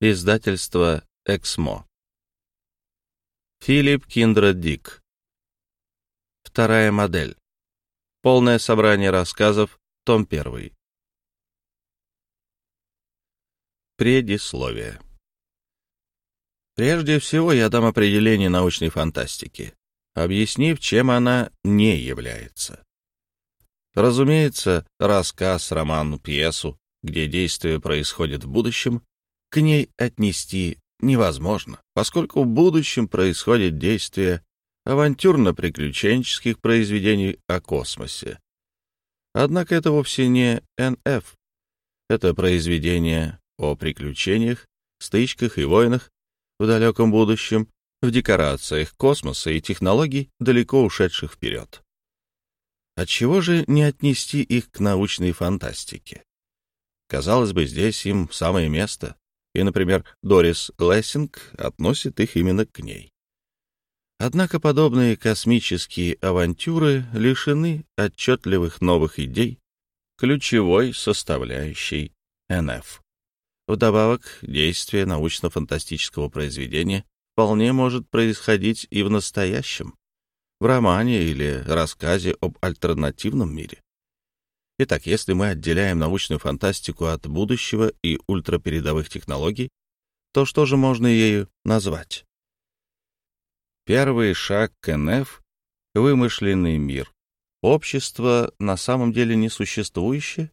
Издательство «Эксмо». Филипп Киндред Дик. Вторая модель. Полное собрание рассказов, том 1. Предисловие. Прежде всего я дам определение научной фантастики, объяснив, чем она не является. Разумеется, рассказ, роман, пьесу, где действие происходит в будущем, к ней отнести невозможно, поскольку в будущем происходит действие авантюрно-приключенческих произведений о космосе. Однако это вовсе не НФ. Это произведение о приключениях, стычках и войнах в далеком будущем, в декорациях космоса и технологий, далеко ушедших вперед. Отчего же не отнести их к научной фантастике? Казалось бы, здесь им самое место, и, например, Дорис Лессинг относит их именно к ней. Однако подобные космические авантюры лишены отчетливых новых идей, ключевой составляющей НФ. Вдобавок, действие научно-фантастического произведения вполне может происходить и в настоящем, в романе или рассказе об альтернативном мире. Итак, если мы отделяем научную фантастику от будущего и ультрапередовых технологий, то что же можно ею назвать? Первый шаг к НФ — вымышленный мир. Общество на самом деле не существующее,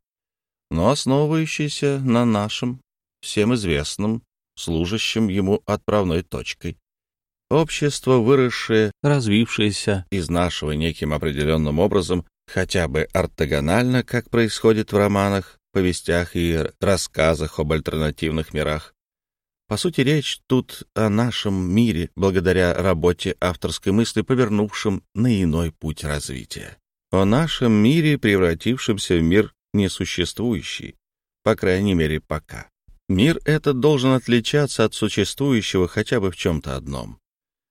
но основывающееся на нашем, всем известном, служащем ему отправной точкой. Общество, выросшее, развившееся из нашего неким определенным образом хотя бы ортогонально, как происходит в романах, повестях и рассказах об альтернативных мирах. По сути, речь тут о нашем мире, благодаря работе авторской мысли, повернувшем на иной путь развития. О нашем мире, превратившемся в мир несуществующий, по крайней мере, пока. Мир этот должен отличаться от существующего хотя бы в чем-то одном.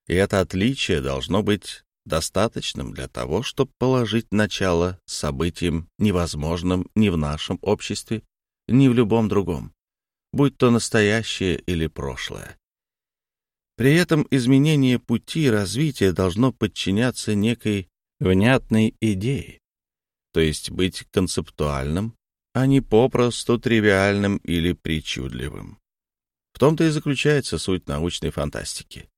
И это отличие должно быть достаточным для того, чтобы положить начало событиям невозможным ни в нашем обществе, ни в любом другом, будь то настоящее или прошлое. При этом изменение пути развития должно подчиняться некой внятной идее, то есть быть концептуальным, а не попросту тривиальным или причудливым. В том-то и заключается суть научной фантастики.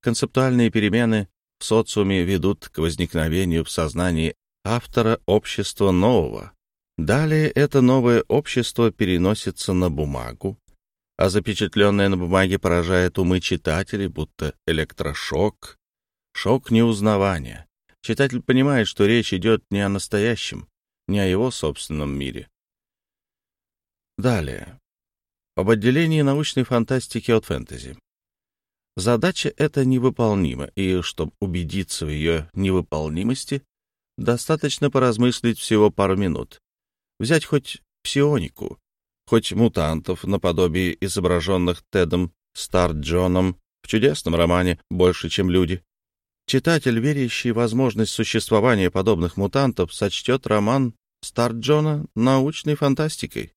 Концептуальные перемены в социуме ведут к возникновению в сознании автора общества нового. Далее это новое общество переносится на бумагу, а запечатленное на бумаге поражает умы читателей, будто электрошок, шок неузнавания. Читатель понимает, что речь идет не о настоящем, не о его собственном мире. Далее. Об отделении научной фантастики от фэнтези. Задача эта невыполнима, и чтобы убедиться в ее невыполнимости, достаточно поразмыслить всего пару минут. Взять хоть псионику, хоть мутантов наподобие изображенных Тедом Старджоном в чудесном романе «Больше, чем люди». Читатель, верящий возможность существования подобных мутантов, сочтет роман Старджона научной фантастикой.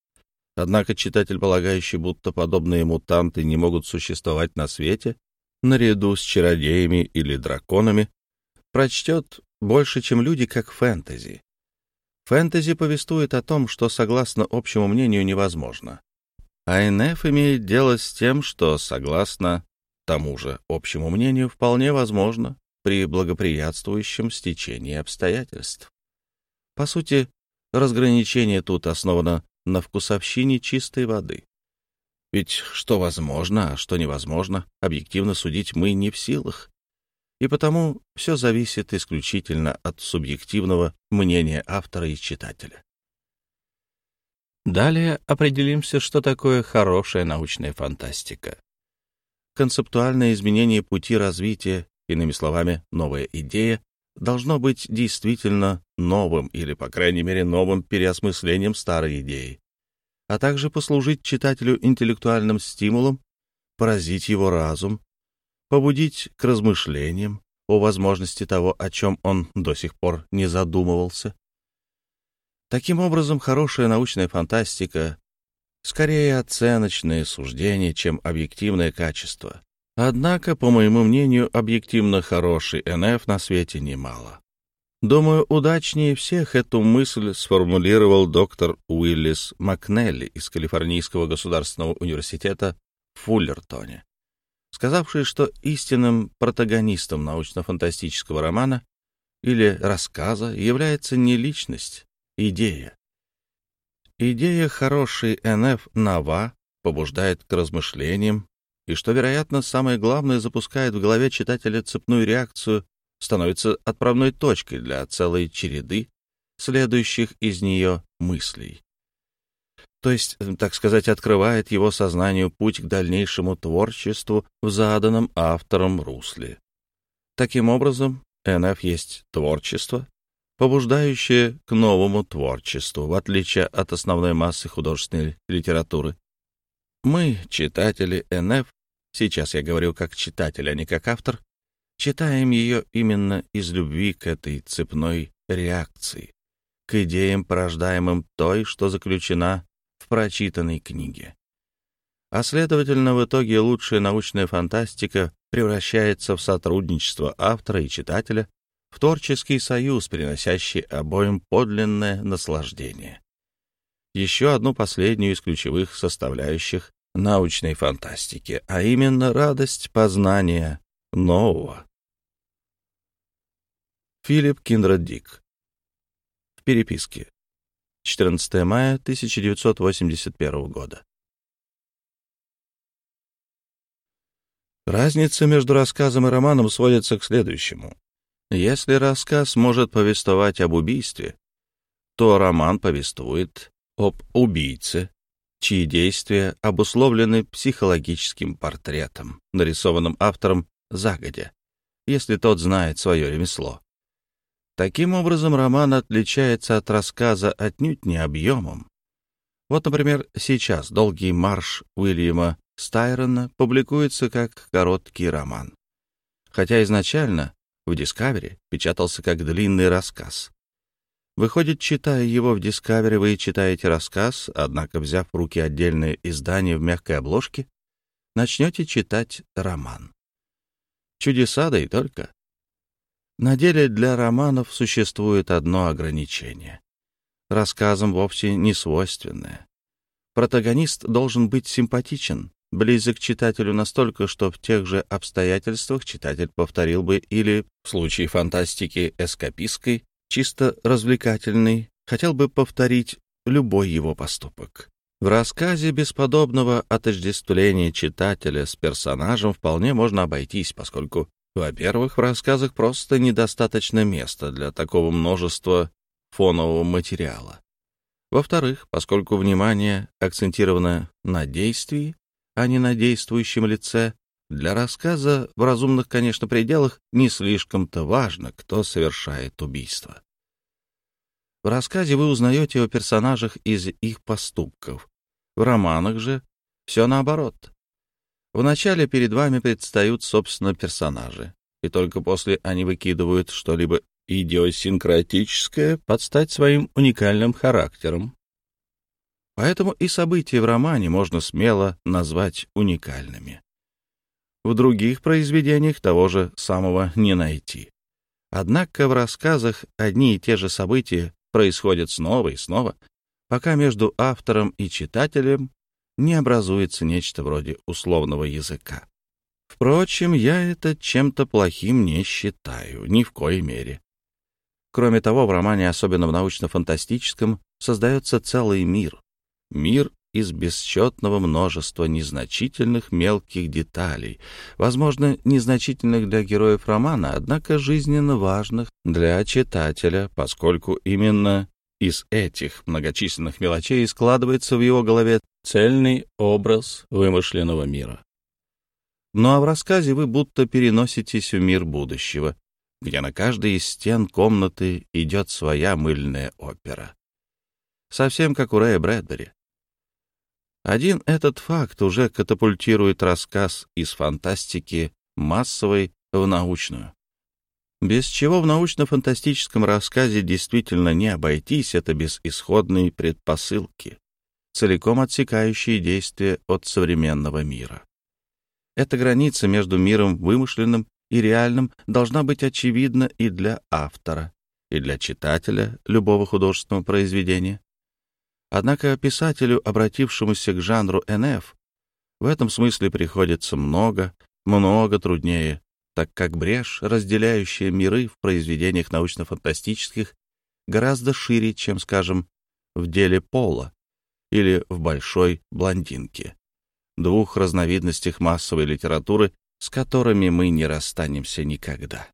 Однако читатель, полагающий, будто подобные мутанты не могут существовать на свете, наряду с чародеями или драконами, прочтет больше, чем люди, как фэнтези. Фэнтези повествует о том, что, согласно общему мнению, невозможно. А НФ имеет дело с тем, что, согласно тому же общему мнению, вполне возможно при благоприятствующем стечении обстоятельств. По сути, разграничение тут основано на вкусовщине чистой воды. Ведь что возможно, а что невозможно, объективно судить мы не в силах. И потому все зависит исключительно от субъективного мнения автора и читателя. Далее определимся, что такое хорошая научная фантастика. Концептуальное изменение пути развития, иными словами, новая идея, должно быть действительно новым или, по крайней мере, новым переосмыслением старой идеи а также послужить читателю интеллектуальным стимулом, поразить его разум, побудить к размышлениям о возможности того, о чем он до сих пор не задумывался. Таким образом, хорошая научная фантастика скорее оценочные суждения, чем объективное качество. Однако, по моему мнению, объективно хороший НФ на свете немало. Думаю, удачнее всех эту мысль сформулировал доктор Уиллис Макнелли из Калифорнийского государственного университета в Фуллертоне, сказавший, что истинным протагонистом научно-фантастического романа или рассказа является не личность, идея. Идея хорошей НФ нова побуждает к размышлениям и, что, вероятно, самое главное, запускает в голове читателя цепную реакцию, становится отправной точкой для целой череды следующих из нее мыслей. То есть, так сказать, открывает его сознанию путь к дальнейшему творчеству в заданном автором русле. Таким образом, НФ есть творчество, побуждающее к новому творчеству, в отличие от основной массы художественной литературы. Мы, читатели НФ, сейчас я говорю как читатель, а не как автор, читаем ее именно из любви к этой цепной реакции, к идеям, порождаемым той, что заключена в прочитанной книге. А следовательно, в итоге лучшая научная фантастика превращается в сотрудничество автора и читателя, в творческий союз, приносящий обоим подлинное наслаждение. Еще одну последнюю из ключевых составляющих научной фантастики, а именно радость познания нового. Филипп Киндред Дик. В переписке. 14 мая 1981 года. Разница между рассказом и романом сводится к следующему. Если рассказ может повествовать об убийстве, то роман повествует об убийце, чьи действия обусловлены психологическим портретом, нарисованным автором загодя, если тот знает свое ремесло. Таким образом, роман отличается от рассказа отнюдь не объемом. Вот, например, сейчас «Долгий марш» Уильяма Стайрона публикуется как короткий роман. Хотя изначально в Discovery печатался как длинный рассказ. Выходит, читая его в Discovery, вы читаете рассказ, однако, взяв в руки отдельное издание в мягкой обложке, начнете читать роман. Чудеса, да и только. На деле для романов существует одно ограничение. Рассказам вовсе не свойственное. Протагонист должен быть симпатичен, близок читателю настолько, что в тех же обстоятельствах читатель повторил бы или, в случае фантастики эскапистской, чисто развлекательный, хотел бы повторить любой его поступок. В рассказе бесподобного отождествления читателя с персонажем вполне можно обойтись, поскольку, во-первых, в рассказах просто недостаточно места для такого множества фонового материала. Во-вторых, поскольку внимание акцентировано на действии, а не на действующем лице, для рассказа в разумных, конечно, пределах не слишком-то важно, кто совершает убийство. В рассказе вы узнаете о персонажах из их поступков. В романах же все наоборот. Вначале перед вами предстают, собственно, персонажи, и только после они выкидывают что-либо идиосинкратическое под стать своим уникальным характером. Поэтому и события в романе можно смело назвать уникальными. В других произведениях того же самого не найти. Однако в рассказах одни и те же события происходят снова и снова, пока между автором и читателем не образуется нечто вроде условного языка. Впрочем, я это чем-то плохим не считаю, ни в коей мере. Кроме того, в романе, особенно в научно-фантастическом, создается целый мир, Мир из бесчетного множества незначительных мелких деталей, возможно, незначительных для героев романа, однако жизненно важных для читателя, поскольку именно из этих многочисленных мелочей складывается в его голове цельный образ вымышленного мира. Ну а в рассказе вы будто переноситесь в мир будущего, где на каждой из стен комнаты идет своя мыльная опера. Совсем как у Рэя Брэдбери. Один этот факт уже катапультирует рассказ из фантастики массовой в научную. Без чего в научно-фантастическом рассказе действительно не обойтись, это без исходной предпосылки. Целиком отсекающие действия от современного мира. Эта граница между миром вымышленным и реальным должна быть очевидна и для автора, и для читателя любого художественного произведения. Однако писателю, обратившемуся к жанру НФ, в этом смысле приходится много, много труднее, так как брешь, разделяющая миры в произведениях научно-фантастических, гораздо шире, чем, скажем, в деле Пола или в «Большой блондинке», двух разновидностях массовой литературы, с которыми мы не расстанемся никогда.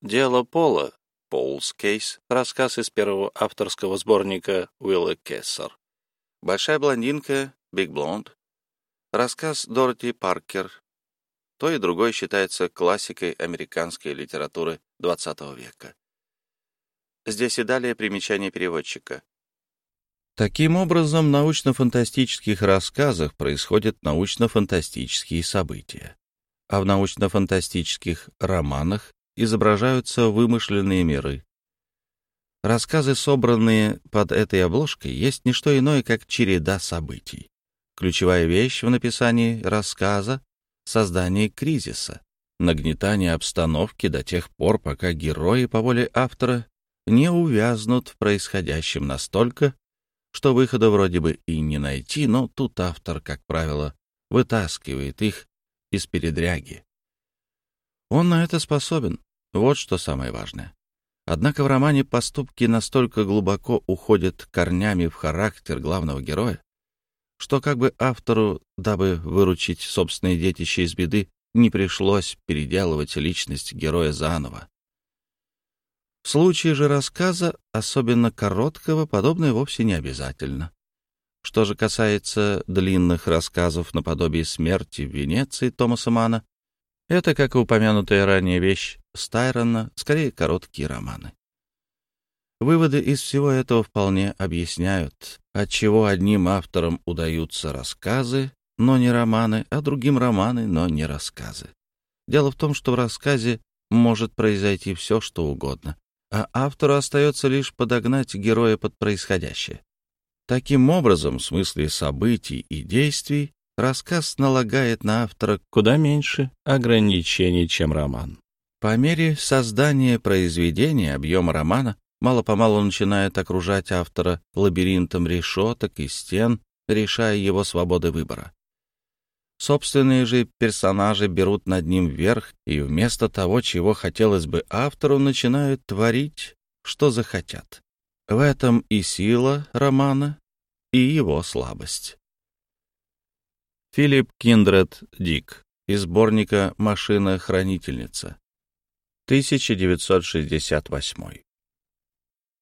Дело Пола, Пол's Кейс, рассказ из первого авторского сборника Уилла Кессер. «Большая блондинка», Биг Блонд, рассказ Дороти Паркер. То и другое считается классикой американской литературы XX века. Здесь и далее примечание переводчика. Таким образом, в научно-фантастических рассказах происходят научно-фантастические события, а в научно-фантастических романах изображаются вымышленные миры. Рассказы, собранные под этой обложкой, есть не что иное, как череда событий. Ключевая вещь в написании рассказа — создание кризиса, нагнетание обстановки до тех пор, пока герои по воле автора не увязнут в происходящем настолько, что выхода вроде бы и не найти, но тут автор, как правило, вытаскивает их из передряги. Он на это способен, вот что самое важное. Однако в романе поступки настолько глубоко уходят корнями в характер главного героя, что как бы автору, дабы выручить собственные детище из беды, не пришлось переделывать личность героя заново. В случае же рассказа, особенно короткого, подобное вовсе не обязательно. Что же касается длинных рассказов наподобие «Смерти в Венеции» Томаса Мана, это, как и упомянутая ранее вещь Стайрона, скорее короткие романы. Выводы из всего этого вполне объясняют, отчего одним авторам удаются рассказы, но не романы, а другим романы, но не рассказы. Дело в том, что в рассказе может произойти все, что угодно, а автору остается лишь подогнать героя под происходящее. Таким образом, в смысле событий и действий, рассказ налагает на автора куда меньше ограничений, чем роман. По мере создания произведения объем романа мало-помалу начинает окружать автора лабиринтом решеток и стен, решая его свободы выбора. Собственные же персонажи берут над ним верх, и вместо того, чего хотелось бы автору, начинают творить, что захотят. В этом и сила романа, и его слабость. Филипп Киндред Дик из сборника «Машина-хранительница», 1968